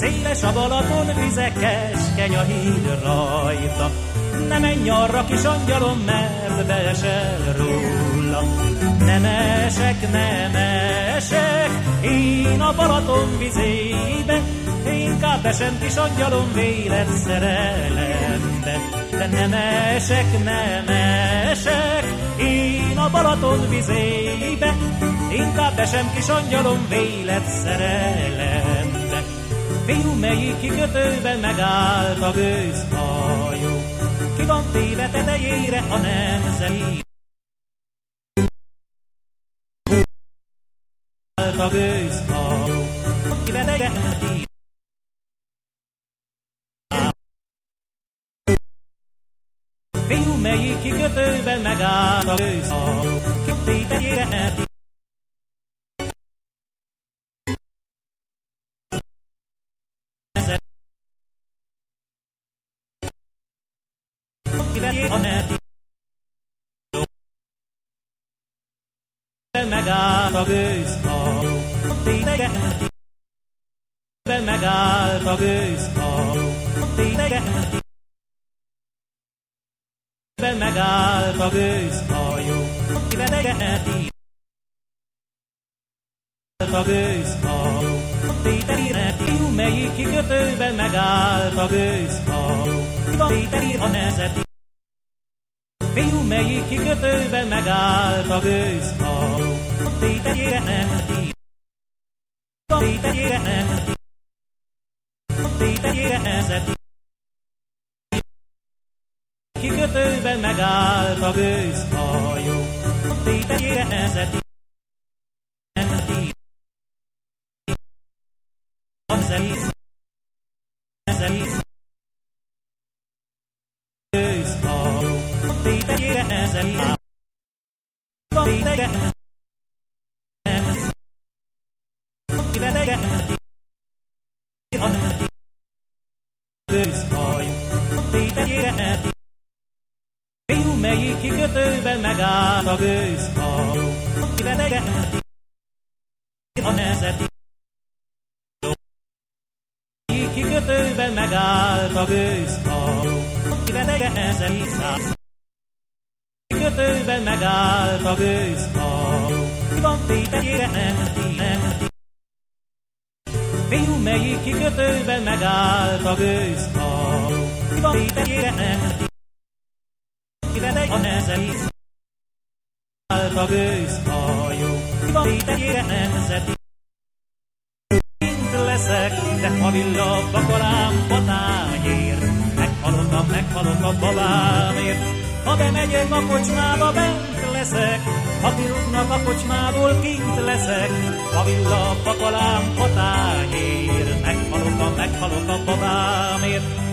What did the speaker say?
Széles a Balaton vize, keskeny a híd rajta. Ne menj arra, kis angyalom, mert beesel róla. Nem esek, nem esek, én a Balaton vizébe, inkább esem kis angyalom vélet szerelembe. De nem esek, nem esek, én a Balaton vizébe, inkább esem kis angyalom vélet szerelembe. Fiú, melyik kikötőben megállt a gőzhajó, ki van téve tetejére a nemzeti. a gőzhajó, ki vedegeti Fiú, melyik kikötőben megállt a gőzhajó, ki tétejére elti. Megállt a gőzhajó, tétejeti. Megállt a gőzhajó, tétejeti. Megállt a gőzhajó, tétejeti. A gőzhajó, tétejeti. Melyik kikötőben megállt a gőzhajó, tétejeti a nezeti. Fiú, melyik kikötőben megállt a gőzhajó, tétegyére nem ti. Tétegyére nem ti. Tétegyére ezeti. Kikötőben megállt a gőzhajó, tétegyére ezeti. Nem Fiú, melyik kikötőben megállt a gőzhajó, kivedegeti a. Melyik kikötőben megállt a gőzhajó, kivedegeti száz. Kikötőben megállt a gőzhajó, ki van tétegyére nem nem. Fiú, melyik kikötőben megállt a gőzhajó, ki van tétegyére nem ti. Kivedeg a nezeit, állt a gőzhajó, van tétegyére nemzeti. Kint leszek, de ha villog a korám patányért, meghalok a, meghalok a babámért, ha bemegyek a kocsmába, bent leszek, ha tiltnak a kocsmából, kint leszek, a villa pakalám patányért, meghalok a, meghalok a babámért.